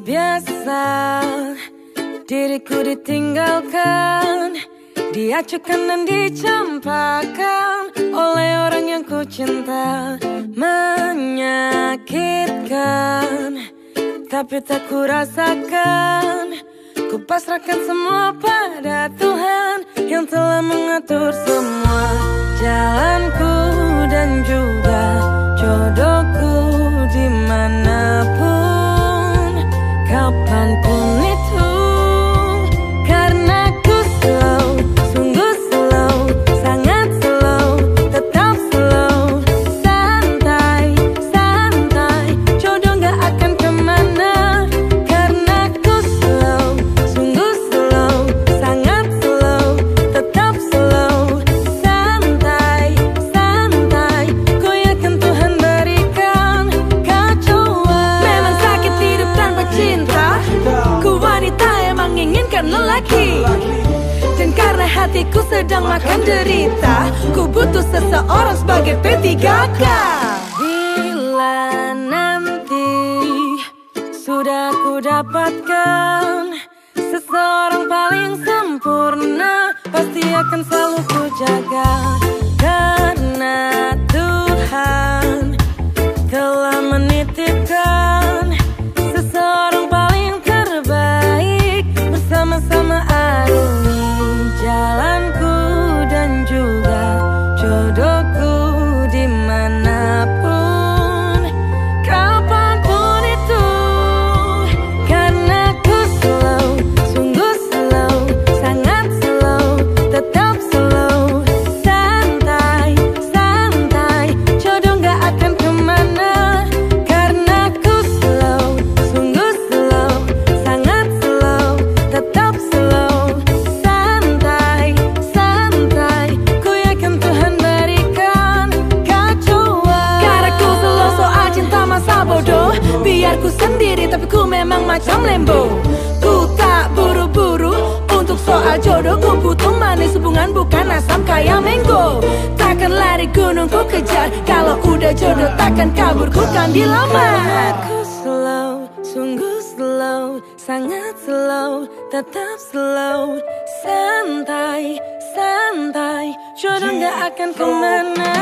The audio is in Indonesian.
biasa Diriku ditinggalkan Diacukan dan dicampakkan Oleh orang yang ku cinta Menyakitkan. Tapi tak ku rasakan Ku pasrahkan semua pada Tuhan Yang telah mengatur semua menginginkan lelaki. Dan karena hatiku sedang makan derita Ku butuh seseorang sebagai P3K Bila nanti sudah ku dapatkan Seseorang paling sempurna Pasti akan selalu Biar ku sendiri tapi ku memang macam lembo Ku tak buru-buru untuk soal jodoh Ku butuh manis hubungan bukan asam kayak mango. Takkan lari gunung ku kejar Kalau udah jodoh takkan kabur ku kan dilamar. Aku slow, sungguh slow Sangat slow, tetap slow Santai, santai Jodoh gak akan ke mana